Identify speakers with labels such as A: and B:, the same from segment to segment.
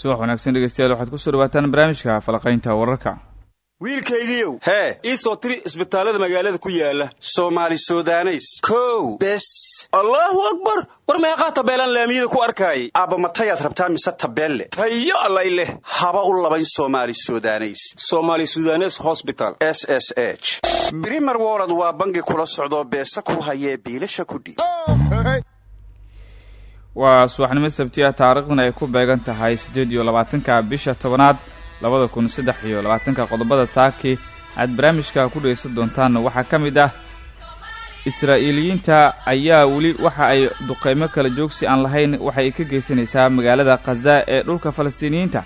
A: subax wanaagsan dhegeystayaal waxaad ku soo dhawaataan barnaamijka falaqaynta wararka.
B: Wiilkaygiiow hee ii soo tiri isbitaallada magaalada ku yaalla soomaali sudaneys. Kow bes. Allaahu akbar! War meeqaa tabeelaan laamiyada ku arkaayay? Aabba matayaad rabtaa mise tabeelle? Tayo allay leh. Haba u labayn somaali sudaneys. Somaali sudanes hosbital s s h. Brimer wolod waa bangi kula socdoo beesa ku hayee biilasha kudhiib
A: waa subaxnimo sabti ah taariikhduna ay ku beegan tahay siddeed iyo labaatanka bisha tobanaad labada kun saddex iyo labaatanka qodobada saaki. Aad barnaamijka ku dhegaysan doontaan waxaa ka mid ah israa'iiliyiinta ayaa weli waxa ay duqeymo kala joogsi aan lahayn waxa ay ka geysanaysaa magaalada khaza ee dhulka falastiiniyiinta.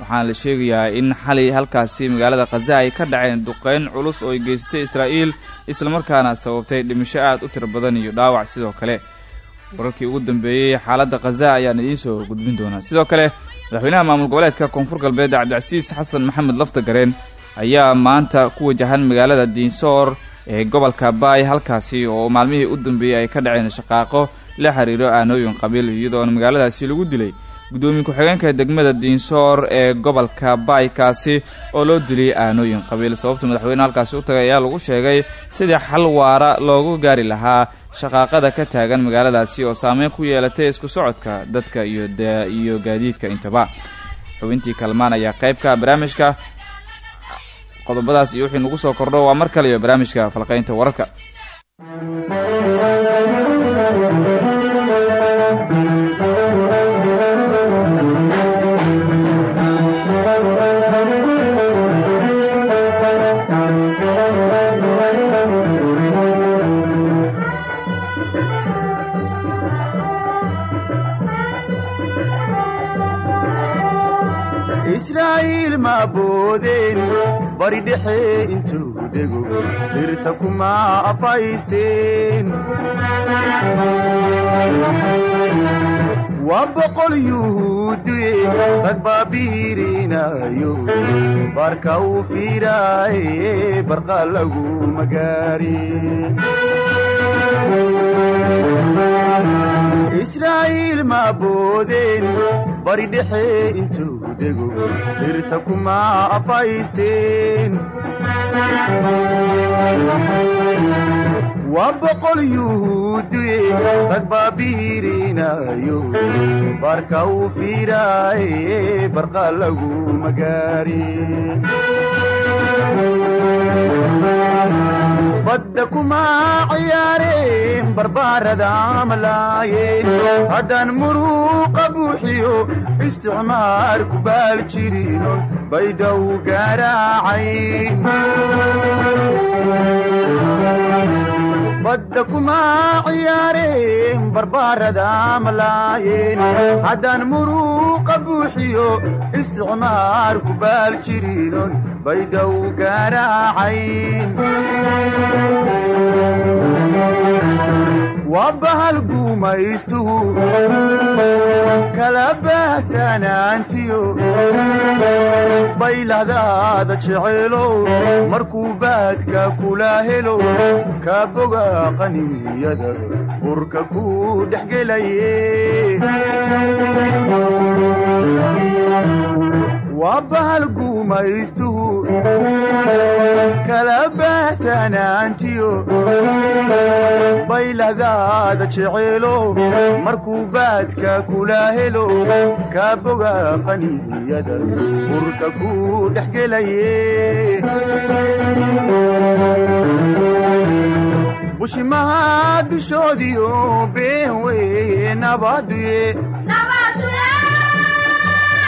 A: Waxaana la sheegayaa in xalay halkaasi magaalada khaza ay ka dhaceen duqeyn culus oo ay geysatay israa'iil islamarkaana sababtay dhimasho aad u tiro badan iyo dhaawac sidoo kale wararkii ugu dambeeyey xaaladda khaza ayaan idiin soo gudbin doonaa sidoo kale madaxweynaha maamul goboleedka koonfur galbeed cabdicasiis xasan maxamed laftagareen ayaa maanta ku wajahan magaalada diinsoor ee gobolka baay halkaasi oo maalmihii u dambeeyey ay ka dhaceen shaqaaqo la xiriiro aanooyin qabiil iyadoona magaaladaasi lagu dilay. Guddoomiye ku-xigeenka degmada diinsoor ee gobolka baay kaasi oo loo dilay aanooyin qabiil. Sababta madaxweyne halkaasi u tagay ayaa lagu sheegay sidii xal waara loogu gaari lahaa shaqaaqada ka taagan magaaladaasi oo saameyn ku yeelatay isku socodka dadka iyo iyo gaadiidka intaba. Xubintii kalmaan ayaa qaybka barnaamijka qodobadaas iyo wixii nagu soo kordho waa mar kale iyo barnaamijka falqaynta wararka
C: dhirta kuma afaysteen waa boqol yuhuuduye rag baabiirinayo barka u fiiraaye barqa lagu magaarin israa'iil ma boodeen bari dhexe intuu dego dhirta kuma afaysteen waa boqol yuhuuduye rag baabiirinayo barka u fiiraaye barqa lagu magaarin badda kuma ciyaareen barbaarada malaayeen haddaan muruuqa buuxiyo isticmaar ku baal jirino baydow garaacayn badda kuma ciyaareen barbaarada malaayeen haddaan muruuqa buuxiyo isticmaar ku baal jirinon baydow garaacayn waa bahal guumaystuhu kala baahsanaantiyo baylahdaada jeceelow markuu baadka kula helo ka boga qaniyada burka ku dhex gelaye waa bahal guumaystuhu kala baahsanaantiyo baylahdaada jeceelo markuu baadka kula helo. Ka boga qaniyada burka ku dhex bushimaha dushoodiyo been weye nabaduye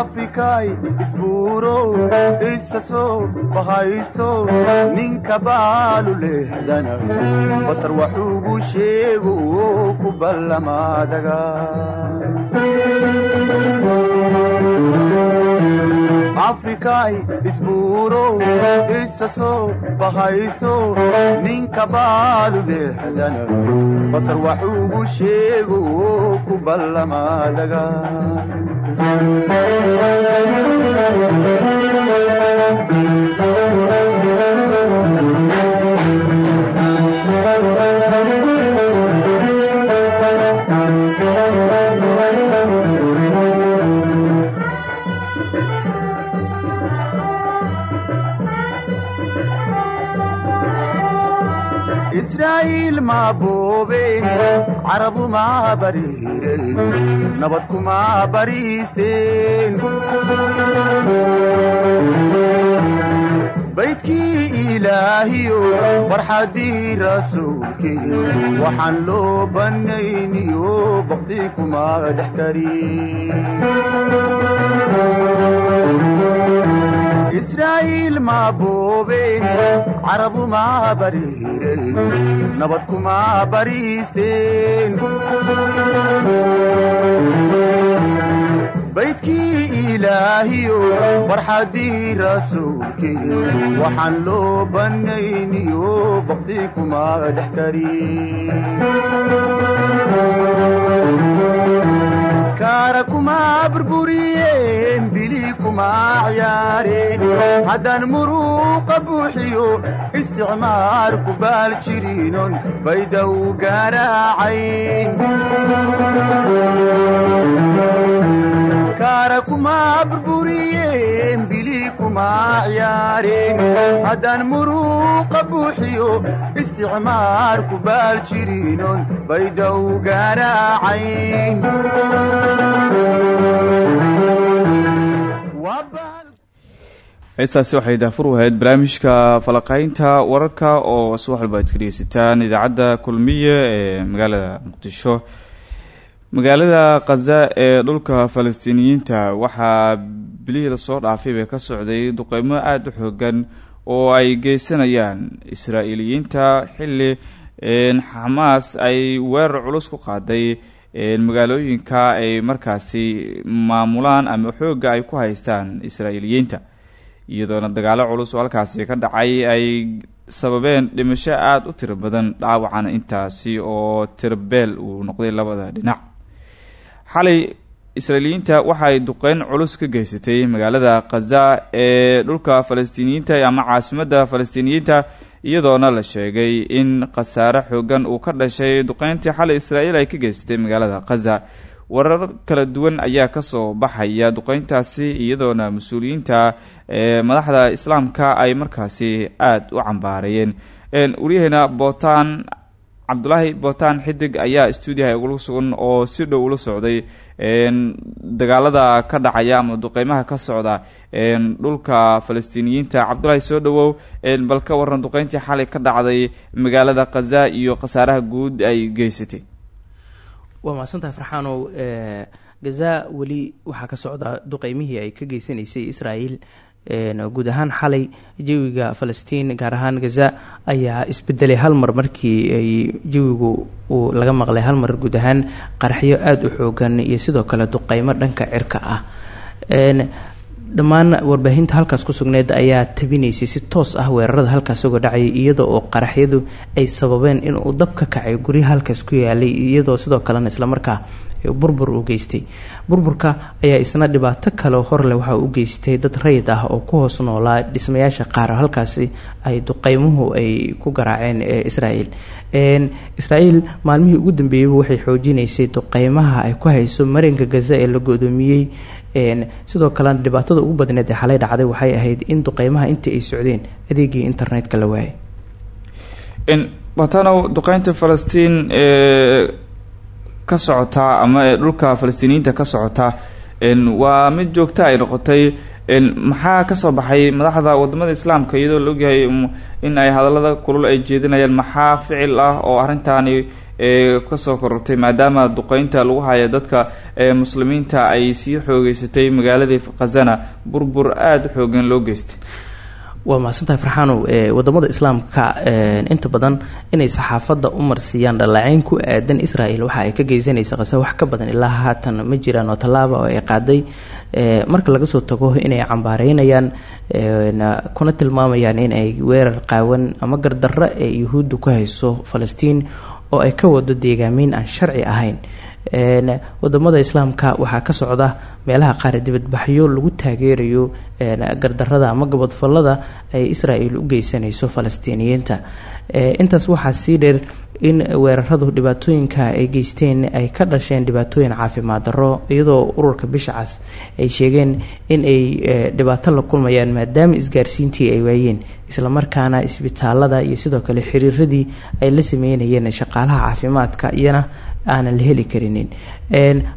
C: afrikay isbuurow isa soo bahaysto ninka baalu lehdana. Basar waxuugu sheego ku ballamaadaga afrikay isbuurow isa soo bahaysto ninka baalu leexdana basar waxuugu sheego ku ballamaadaga israa'iil maa boobeen carabu maa bariireen nabad kumaa bariisteen baydkii ilaahiyo farxaddii rasuulkii waxaan loo bannayniyo bakti kumaa dhex karin israa'iil maa boobeen carabu maa bariireen nabad kumaa bariisteen baydkii ilaahiyo farxaddii rasuulkii waxaan loo bannayniyo bakti kumaa dhex karin haddaan muruuqa buuxiyo isticmaar ku baal jiriinon bayda u garaacayn kaara kumaa burburiyeen bili kumaa ciyaareen haddaan muruuqa buuxiyo isticmaar ku baal jiriinon bayda u garaacayn
A: heestaasi waxay daafur u ahayd barnaamijka falaqaynta wararka oo subax walba aad ka dhegeysataan idaacadda kulmiye ee magaalada muqdisho. Magaalada khaza ee dhulka falastiiniyiinta waxaa bilihii la soo dhaafay bay ka socday duqeymo aada u xoogan oo ay geysanayaan israa'iiliyiinta xilli xamaas ay weerar culus ku qaaday magaalooyinka ay markaasi maamulaan ama xoogga ay ku haystaan israa'iiliyiinta iyadoona dagaalo culus oo halkaasi ka dhacay ay sababeen dhimasho aada u tiro badan dhaawacana intaasi oo tirabeel uu noqday labada dhinac. Xalay israa'iiliyiinta waxaay duqeyn culus ka geysatay magaalada khaza ee dhulka falastiiniyiinta ama caasimadda falastiiniyiinta iyadoona la sheegay in khasaare xoogan uu ka dhashay duqeyntii xalay israa'iil ay ka geysatay magaalada khaza warar kala duwan ayaa ka soo baxaya duqeyntaasi iyadoona mas'uuliyiinta madaxda islaamka ay markaasi aada u cambaareeyeen waryaheena bootaan cabdulaahi bootaan xidig ayaa stuudiyaha ugula sugan oo si dhow ula socday dagaalada ka dhacaya ama duqeymaha ka socda dhulka falastiiniyiinta. Cabdulaahi soo dhawow bal ka waran duqeyntii xalay ka dhacday magaalada khaza iyo khasaaraha guud ay geysatay
D: waa mahadsantahay farxaanow gaza weli waxaa ka socda duqeymihii ay ka geysanaysay israel guud ahaan xalay jawiga falastiin gaar ahaan gaza ayaa isbedelay hal mar markii ay jawigu uu laga maqlay hal mar guud ahaan qaraxyo aada u xoogan iyo sidoo kale duqeymo dhanka cirka ah dhammaan warbaahinta halkaas ku sugneed ayaa tabinaysay si toos ah weerarada halkaas uga dhacayay iyada oo qaraxyadu ay sababeen inuu dab ka kacay guryaha halkaas ku yaalay iyadoo sidoo kalena islamarkaa burbur u geystay. Burburka ayaa isna dhibaato kale horle waxa u geystay dad rayid ah oo ku hoos noolaa dhismayaasha qaar halkaasi ay duqeymuhu ay ku garaaceen israel israel maalmihii ugu dambeeyeyba waxay xoojinaysay duqeymaha ay ku hayso marinka gaza ee la go-doomiyey sidoo kalena dhibaatada ugu badneed ee xalay dhacday waxay ahayd in duqeymaha intii ay socdeen adeegii internetka la waayay.
A: Watanow duqeynta falastiin ee ka socotaa ama ee dhulka falastiiniyiinta ka socota waa mid joogta ay noqotay. Maxaa ka soo baxay madaxda waddamada islaamka iyadoo la ogyahay in ay hadallada kulul ay jeedinayaan maxaa ficil ah oo arrintaani ka soo korortay maadaama duqeynta lagu haya dadka muslimiinta ay sii xoogeysatay magaaladii khazana burbur aada u xoogan loo geystay.
D: Waa mahadsantahay farxaanow waddamada islaamka inta badan inay saxaafadda u marsiiyaan dhalaceyn ku aadan israel waxa ay ka geysanaysa qase wax ka badan ilaa haatan ma jiraan oo tallaaba ay qaaday. Marka laga soo tago inay cambaareynayaan kuna tilmaamayaan in ay weerar qaawan ama gardarro ee yuhuudda ku hayso falastiin oo ay ka wado deegaameyn aan sharci ahayn. Wadamada islaamka waxaa ka socda meelaha qaar dibadbaxyo lagu taageerayo gardarada ama gabadfallada ay israel u geysanayso falastiiniyiinta. Intaas waxaa sii dheer in weeraradu dhibaatooyinka ay geysteen ay ka dhasheen dhibaatooyin caafimaad darro iyadoo ururka bisha cas ay sheegeen in ay dhibaato la kulmayaan maadaama isgaarsiintii ay waayeen islamarkaana isbitaalada iyo sidoo kale xiriiradii ay la sameynayeen shaqaalaha caafimaadka iyana aanan la heli karinin.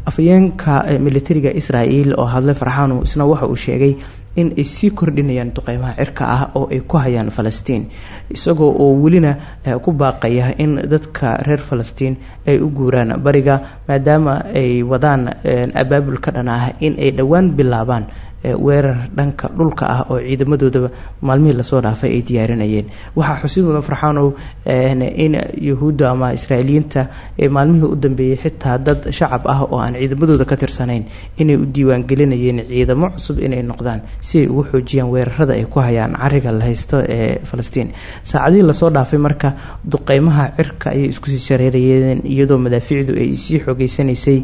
D: Afayeenka militariga israel oo hadlay farxaanu isna waxa uu sheegay in ay sii kordhinayaan duqeymaha cirka ah oo ay ku hayaan falastiin isagoo oo welina ku baaqaya in dadka reer falastiin ay u guuraan bariga maadaama ay wadaan abaabul ka dhan ah in ay dhowaan bilaabaan weerar dhanka dhulka ah oo ciidamadoodaba maalmihii la soo dhaafay ay diyaarinayeen. Waxaa xusid mudan farxaanow in yahuudda ama israa'iiliyiinta maalmihii u dambeeyey xitaa dad shacab ah oo aan ciidamadooda ka tirsanayn inay u diiwaangelinayeen ciidamo cusub inay noqdaan si ay ugu xoojiyaan weerarada ay ku hayaan cariga la haysto ee falastiin. Saacadihii la soo dhaafay marka duqeymaha cirka ayay iskusii shareerayeen iyadoo madaafiicdu ay sii xoogeysanaysay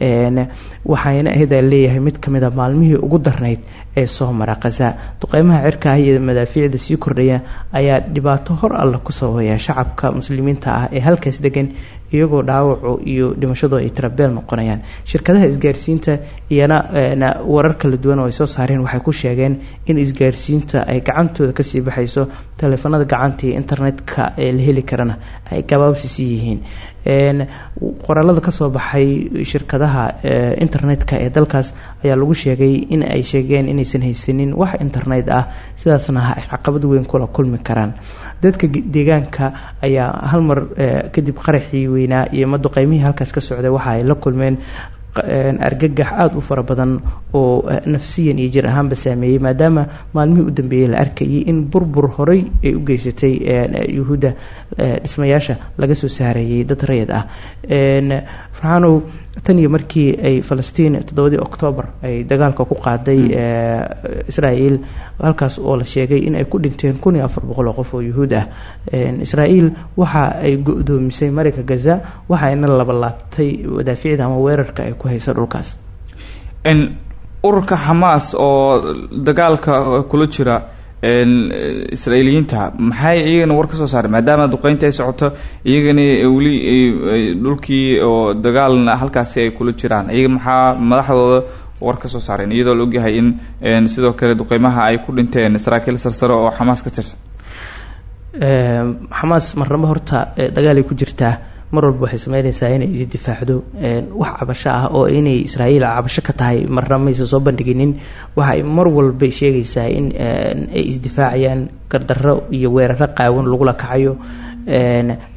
D: waxayna ahadaa leeyahay mid ka mid a maalmihii ugu darnayd ee soo mara khaza duqeymaha cirka ah iyo madaafiicda sii kordhaya ayaa dhibaato hor alla ku sababaya shacabka muslimiinta ah ee halkaas degan iyagoo dhaawacu iyo dhimashadu ay tirabeel noqonayaan. Shirkadaha isgaarsiinta iyana warar kala duwan oo ay soo saareen waxay ku sheegeen in isgaarsiinta ay gacantooda ka sii baxayso taleefanada gacanta iyo internetka ee la heli karana ay gabaabsisi yihiin qoraalada ka soo baxay shirkadaha internetka ee dalkaas ayaa lagu sheegay in ay sheegeen inaysan haysanin wax internet ah sidaasna ay caqabad weyn kula kulmi karaan. Dadka deegaanka ayaa hal mar kadib qaraxii weynaa iyo maduqeymihii halkaas ka socday waxa ay la kulmeen argagax aada u fara badan oo nafsiyan iyo jir ahaanba saameeyey maadaama maalmihii u dambeeyey la arkayay in burbur horey ay u geysatay yuhuudda dhismayaasha laga soo saareeyey dad rayid ah. Farxaanow tan iyo markii ay falastiin toddobadii octoobar ay dagaalka ku qaaday israel halkaas oo la sheegay in ay ku dhinteen kun iyo afar boqol oo qof oo yuhuud ah. Israel waxa ay go-doomisay marinka gaza waxayna labalaabtay madaafiicda ama weerarka ay ku haysa dhulkaas.
A: Ururka xamaas oo dagaalka kula jira israa'iiliyiinta maxay iyagana war ka soo saaray maadaama duqeynta ay socoto iyagana weli dhulkii oo dagaalna halkaasi ay kula jiraan. Iyaga maxaa madaxdooda war ka soo saareen? Iyadoo la ogyahay in sidoo kale duqeymaha ay ku dhinteen saraakiil sarsare oo xamaas ka tirsan.
D: Xamaas marnamo horta dagaalay ku jirtaa mar walba waxay sameynaysaa inay is difaacdo wax cabasho ah oo inay israa'iil cabasho ka tahay marna maysa soo bandhiginin. Waxa ay mar walba sheegaysaa in ay isdifaacayaan gardarro iyo weeraro qaawan lagula kacayo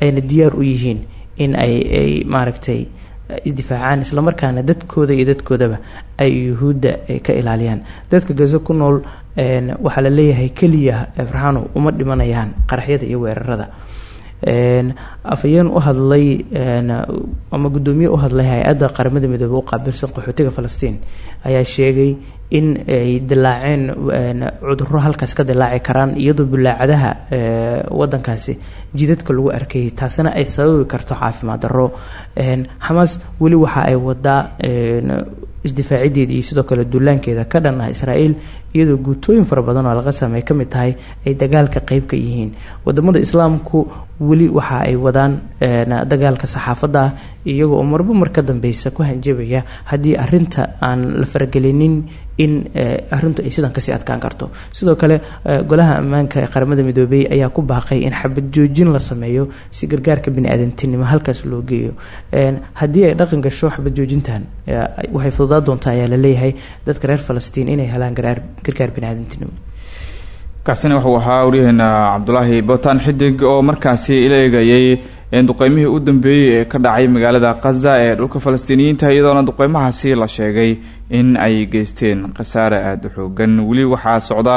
D: ayna diyaar u yihiin in ay ay maaragtay isdifaacaan islamarkaana dadkooda iyo dadkoodaba ay yuhuudda ka ilaaliyaan. Dadka gazo ku nool waxaa la leeyahay keliya farxaano uma dhimanayaan qaraxyada iyo weerarada afhayeen u hadlay ama guddoomiye u hadlay hay'adda qaramada midoobe u qaabilsan qaxootiga falastiin. Ayaa sheegay in ay dilaaceen cudurro halkaas ka dilaaci karaan iyadoo bulaacadaha wadankaasi jidadka lagu arkayay taasina ay sababi karto caafimaad darro. Xamaas weli waxa ay wadaa isdifaacideeda iyo sidoo kale duulaankeeda ka dhan ah israa'iil iyadoo guutooyin fara badan oo alqasam ay ka mid tahay ay dagaalka qeyb ka yihiin. Wadamada islaamku weli waxa ay wadaan dagaalka saxaafadda ah iyagoo marba mar dambeysa ku hanjabaya haddii arinta aan la faragelinin in arintu ay sidan ka sii adkaan karto. Sidoo kale golaha ammaanka ee qaramada midoobey ayaa ku baaqay in xabad joojin la sameeyo si gargaarka bini-aadantinimo halkaas loo geeyo. Haddii ay dhaqan gasho xabad joojintan waxay fududaa doontaa ayaa la leeyahay dadka reer falastiin inay helaan gargaar bini-aadantinimo
A: kaasina wuxuu ahaa waryaheena cabdulaahi bootaan xidig oo markaasi ila eegayay duqeymihii u dambeeyey ee ka dhacay magaalada khaza ee dhulka falastiiniyiinta iyadoona duqeymahaasi la sheegay in ay geysteen khasaare aada u xoogan weli waxaa socda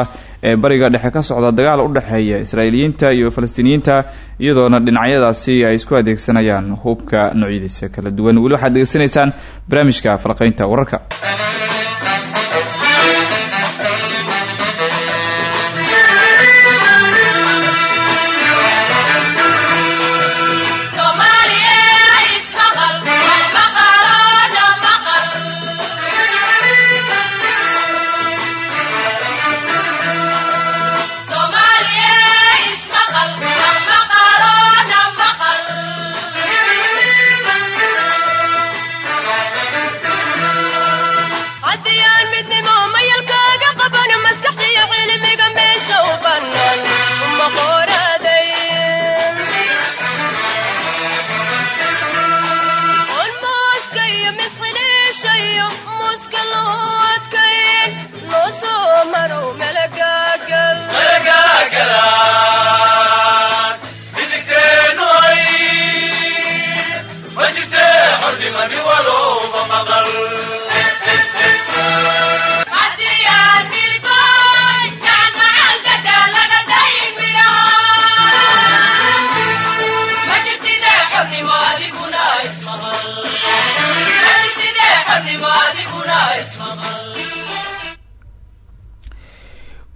A: ee bariga dhexe ka socda dagaal u dhexeeya israa'iiliyiinta iyo falastiiniyiinta iyadoona dhinacyadaasi ay isku adeegsanayaan hubka noocyadiisa kala duwan. Weli waxaad degeysanaysaan barnaamijka falaqaynta wararka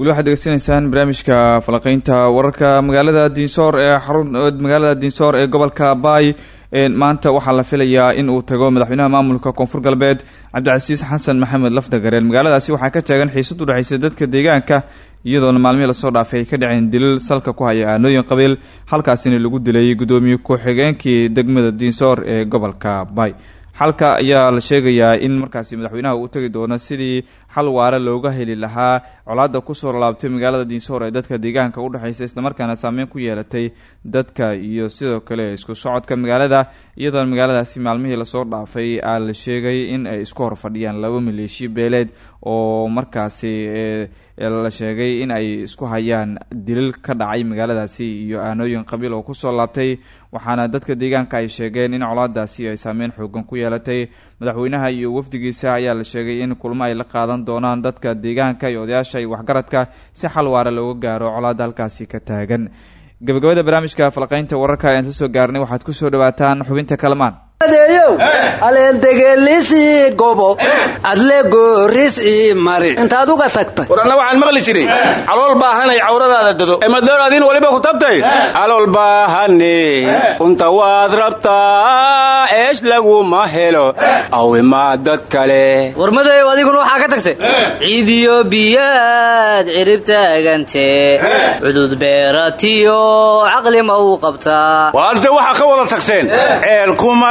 A: weli waxaad degeysanaysaan barnaamijka falaqeynta wararka magaalada diinsoor ee xarun magaalada diinsoor ee gobolka baay. Maanta waxaa la filayaa in uu tago madaxweynaha maamulka koonfur galbeed cabdicasiis xasan maxamed lafdagareen magaaladaasi waxaa ka taagan xiisad u dhexaysa dadka deegaanka iyadoona maalmihii la soo dhaafay ay ka dhaceen dilil salka ku haya aanooyin qabiil halkaasina lagu dilay guddoomiye ku-xigeenkii degmada diinsoor ee gobolka baay xalka ayaa la sheegayaa in markaasi madaxweynaha uu tegi doono sidii xal waare looga heli lahaa. Colaadda ku soo laabtay magaalada diinsoor ee dadka deegaanka udhexaysa islamarkaana saameyn ku yeelatay dadka iyo sidoo kale isku socodka magaalada. Iyadoona magaaladaasi maalmihii la soo dhaafay aa la sheegay in ay isku hor fadhiyaan laba maleeshiya beeleed oo markaasi la sheegay in ay isku hayaan dilil ka dhacay magaaladaasi iyo aanooyin qabiil oo ku soo laabtay waxaana dadka deegaanka ay sheegeen in colaadaasi ay saameyn xoogan ku yeelatay. Madaxweynaha iyo wafdigiisa ayaa la sheegay in kulmo ay la qaadan doonaan dadka deegaanka iyo odayaasha iyo waxgaradka si xal waara looga gaaro colaadda halkaasi ka taagan. Gabagabada barnaamijka falaqeynta wararka ayaan soo gaarnay. Waxaad ku soo dhawaataan xubinta kalamaan
E: aleendegelisii gobo adle gooris ii mari. Intaad uga tagtay.
B: War anna waxaan maqli jiray. Calool baahanay cawradaada dado. Emadoor adiin waliba ku tabtay calool baahane unta waad rabtaa eesh laguma helo. Awimaa dad kale.
E: Warmadeeyow adiguna waxaa ka tagtay? Ciidiyo biyaad cirib taagantee cudud beeratiyo caqli ma uu qabtaa.
B: Waarde waxaa ka wada tagteen. Ceelkuma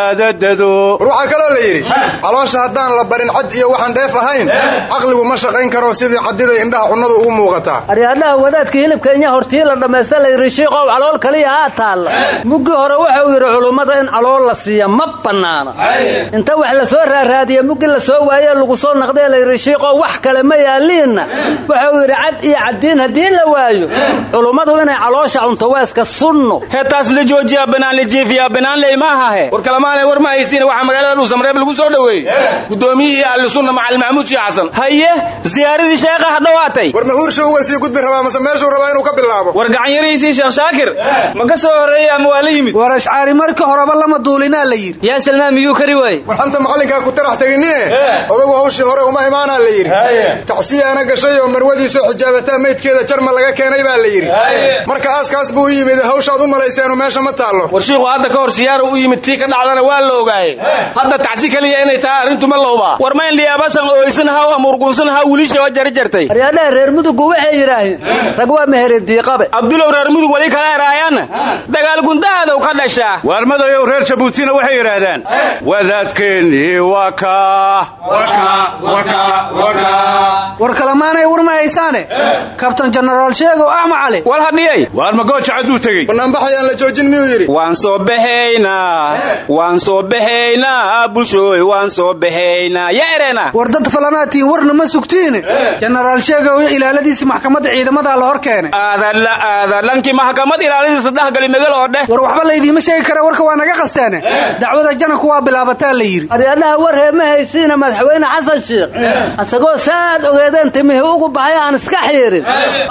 F: waxaa kaloo la yidhi caloosha haddaan la barin cad iyo waxaan dheef ahayn caqligu ma shaqayn karo sidii caddiday indhaha cunnadu ugu muuqataa
E: aryaadhaha wadaadka hilibka inya hortii la dhammaysta layidhi shiiqow calool kaliya haa taalla muggii hore wuxuu yidhi culummada in calool la siiya ma bannaana inta wax la soo raaraadiya muggi la soo waayee lagu soo naqdee layidhi shiiqow wax kale ma yaaliinna wuxuu yidhi cad iyo caddiin haddii la waayo culummadu inay caloosha cunto weeska sunno
B: heetaas la joojiyaa banaan la jeefiyaa banaan ley ma ahahe war kalamaanay war ma haysiina waxaa magaalada dhuusamreeb lagu soo dhoweeyey guddoomiyihii ahlusunna macalin maxamuud shii xasan. Haye ziyaaradii sheekhaha dhowaatay
F: war mahuursha uga sii gudbi rabaa mase meeshuu rabaa inuu ka bilaabo?
B: War gacanyarihiisii sheekh shaakir. Ma ka soo horreeyey ama waa la yimid?
G: War ashcaari marka horeba lama duulinaa la yidhi.
E: Yaa salmaan miyuu kari waaye
F: war xanta macallinkaa ku tarax teginnie odagu hawshii hore uma imaanaa la yidhi. Tacsiyaana gashay oo marwadiisoo xijaabataa maydkeeda jarma laga keenay baa la yidhi. Marka aaskaas buu u yimid hawshaad u malayseenu meesha ma taallo
B: war shiiku hadda ka hor siyaara u yimid tii ka dhacdana waa la ogaaye. Hadda tacsi keliya inay tahay arrintu ma lowbaa war mayn dhiyaabasan ooysan haw ama urgunsan haw wilisha waa jari jartay.
E: Aryaadhaha reer mudugu waxay yidhaaheen rag waa mehere diiqabe.
B: Abdulow reer mudug wali kala eraayaanna dagaal gundahadow ka dhashaa
H: waarmadayow reer jabuutina waxay yidhaahdaan wadaadkeennii waa kaa
G: war kalamaanay war ma haysaane? Kabtan jenaraal sheegow axma cali.
B: Wal hadhiyey
H: waar ma gooja cadduu tegey.
F: Banaanbaxayaan la joojin miyuu yidhi?
B: Waan
I: soo baxaynaa waan soo baxaynaa bulshooy waan soo baxaynaa yaa ereena.
G: War dad falanaatiin warna ma sugtiine jenaraal sheega ilaaladiisi maxkamadda ciidamada la hor keenay
I: aadala aadalankii maxkamad ilaaladiisa dhexgali megal oo dheh
G: war waxba laydiima sheegi kara warka waa naga qasteene. Dacwada jananku waa bilaabataa la yidhi.
E: Aryadhaha war heema haysiina madaxweyne xasan sheekh isagoo saad ogeedeen timihii ugu baxay aan iska xiirin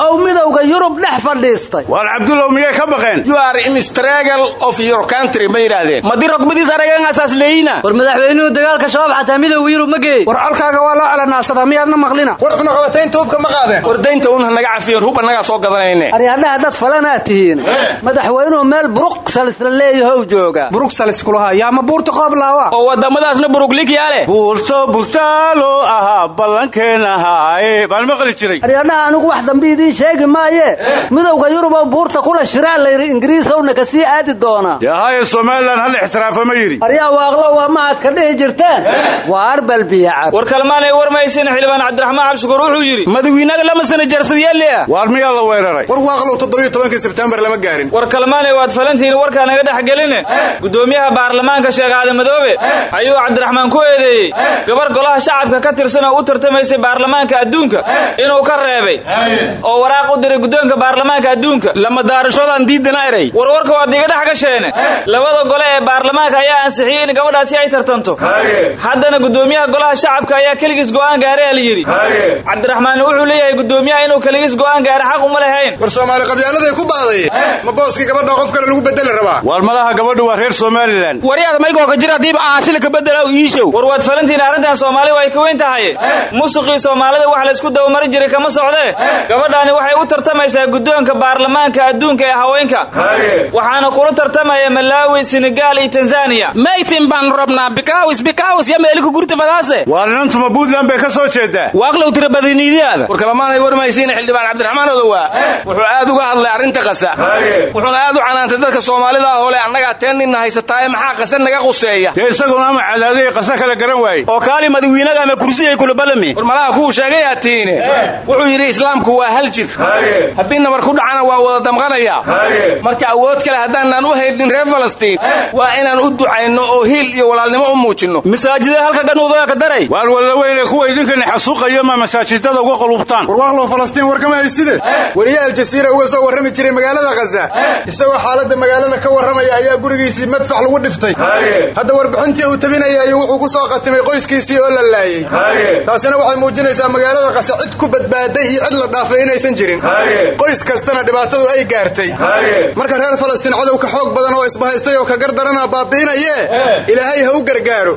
E: ow midowga yurub dhex fadhiistay.
H: Waar cabdulow miyay ka baqeen?
I: You are in struggle of your country ma yidhaahdeen? Madi rogmadiis arageen asaas leeyina
E: war madaxweynuhu dagaalka shabaab xataa midowga yurub ma geey.
G: War colkaaga waa loo calanaasadaa miyaadna maqlina?
F: War cunaqabataynta hubka ma qaadeen.
I: Wardaynta un naga cafiyan hub annagaa soo gadanayne.
E: Aryadhaha dad falanaad tihiin. Madaxweynuhu meel buruqsalis la leeyahow jooga.
G: Buruqsalis kulaha yaa ma buurta qoob laawa
I: oo wadamadaasna buruglik yaale.
H: Buurto burtaalo ahaa ballankeenahaaye baan maqli jiray.
E: Aryadhaha anigu wax dambe idiin sheegi maaye? Midowga yurub oo buurta kula shiraa layidhi ingiriisowna ka sii aadi doonaa
H: dee haaye somalilan hal ixtiraafa ma yidhi.
E: Aryaa waaqlo waa mahad ka dhihi jirteen? Waar balbiyacab
J: war kalmaanay warmaysin xildhibaan cabdiraxmaan cabshukuur wuxuu yidhi madawiinaga lama sana jarsadyeelea
H: waar miyaa la weeraray?
F: War waaqlow toddobiyo tobankii sebtembar lama gaarin.
J: War kalmaanay waad falantihiin warkaa naga dhex geline. Gudoomiyaha baarlamaanka sheekh aadan madoobe ayuu cabdiraxmaan ku eedeeyey. Gabar golaha shacabka ka tirsan oo u tartamaysay baarlamaanka adduunka inuu ka reebay. Oo waraaq u diray guddoonka baarlamaanka adduunka. Lama daarashoodaan diidana eray. Warwarka waad iga dhex gasheene labada gole ee baarlamaanka ayaa ansixiyey in gabadhaasi ay tartanto. Haddana gudoomiyaha golaha shacabka ayaa keligiis go'aan gaaray la yidhi. Cabdiraxmaan wuxuu leeyahay gudoomiyaha inuu keligiis go'aan gaara xaq uma lahayn.
F: War soomaali qabyaaladay ku baadaye ma booskii gabadha qof kale lagu bedeli rabaa?
H: Waar malaha gabadhu waa reer somalilan.
I: Waryaada maygoo ka jira hadiiba aashila ka bedela iishow
J: war waad falantihiin arrintan soomaali way ka weyn tahay. Musuqii soomaalida wax laysku dabamari jiray kama socdee gabadhaani waxay u tartamaysaa guddoonka baarlamaanka adduunka ee haweenka. Waxaana kula tartamaya malaawi senegaal iyo tanzaniya
I: maytin baan rabnaa bikaawis bikaawis ya meelika gurta fadaase.
H: Waa ninantuma puntland bay ka soo jeedaa
I: waaqlow tira badiniidiyaada war kalamaanay warmaysiina xildhibaan cabdiraxmaan odowaa wuxuu aad uga hadlay arrinta qasa. Wuxuuna aad u canaantay dadka soomaalida ah oo le annagaa teen ninna haysataaye maxaa qasa naga quseeya?
H: Dee isaguna ama cadaadaya qasa kala garan waaye
I: oo kaali madawiinaga ama kursiyay kula balami war malaha tiine wuxuu yidhi islaamku waa hal jir. Haddii nabar ku dhacana waa wada damqanaya. Marka awood kale haddaanaan u haynin reer falastiin waa inaan u ducayno oo hiil iyo walaalnimo u muujinno. Masaajida halka ganuudoya ka daray?
H: Waar walla weyne kuwa idinkani xasuuqayo ma masaajidada uga qulubtaan.
F: War waaqlow falastiin warkama hayside. Weriye aljasiira uga soo warrami jiray magaalada khaza isagoo xaaladda magaalada ka warramaya ayaa gurigiisii madfax lagu dhiftay. Hadda warbixintii uu tabinayay wuxuu ku soo qatimay qoyskiisii oo la laayey taasina waxay muujinaysaa magaalada kase cid ku badbaaday iyo cid la dhaafay inaysan jirin. Qoys kastana dhibaatadu ay gaartay. Marka reer falastiin cadowka xoog badan oo isbahaystay oo ka gardarana baabi'inayee ilaahay ha u gargaaro.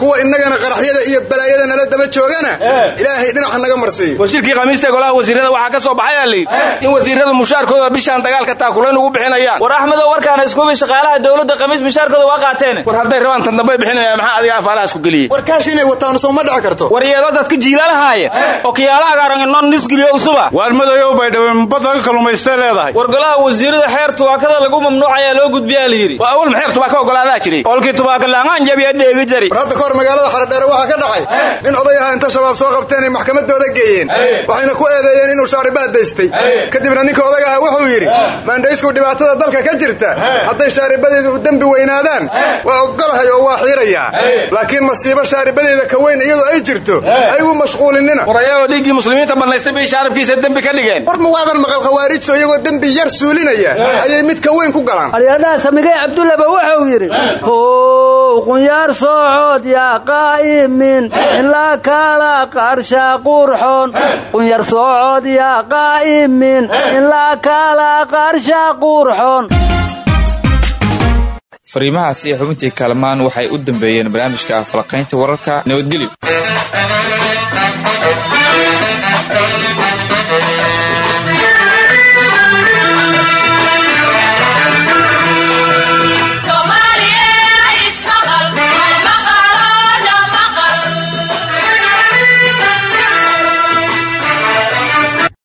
F: Kuwa innagana qaraxyada iyo balaayada nala daba joogana ilaahay dhinaca naga marsiiyo.
I: Washirkii khamiista golaha wasiirada waxaa ka soo baxay layidhi in wasiiradu mushaarkooda bishaan dagaalka taakulayn ugu bixinayaan.
J: War axmedow warkaana iskubi shaqaalaha dowladda khamiis mishaarkooda waa qaateen.
I: War hadday rabaan tan dambay bixinayaan maxaa adiga afaaraha isku geliyey
F: war kaash inay wataan soo ma dhici karto.
I: War yeedo dadka jiilaalahaaye oo kiyaala agaaran inoon nisgeliyo usuba
H: waar madoyow bay dhaween baddaga kallumaystay leedahay.
J: War golaha wasiirada xeer tubaakada lagu mamnuucayaa loo gudbiyaa la yidhi.
I: Waa awal maxeer tubaaka ogolaadaa jiray. Olkii tubaaka laangaan jabiya dheegi jari.
F: War hadda magaalada xaradheere waxaa ka dhacay nin oday aha inta shabaab soo qabteen ay maxkamadooda geeyeen. Waxayna ku eedeeyeen inuu shaaribaad daystay kadibna ninka odag aha wuxuu yidhi maandhaysku dhibaatada dalka ka jirta. Hadday shaaribadeedu u dembi weynaadaan waa ogolahay oo waa xiirayaa. Laakiin masiibo shaaribadeeda ka weyn iyadoo ay jirto aygu mashquulinina
I: ayagoo dhiiggii muslimiinta bannaystay bay shaarabkiisa dembi ka dhigeen.
F: War muwaadan maqal khawaarijto iyagoo dembi yar suulinaya ayay mid ka weyn ku galaan.
E: Aryadhaha samigay cabdullaba wuxuu yidhi how qunyaar soocod yaa qaa'imin ilaa kala qarsha qurxoon qunyar soocod yaa qaa'imin ilaa kala qarsha qurxoon
J: fariimahaasi iyo xubintii kaalmaan waxay u dambeeyeen barnaamijka falaqaynta wararka nabadgelyo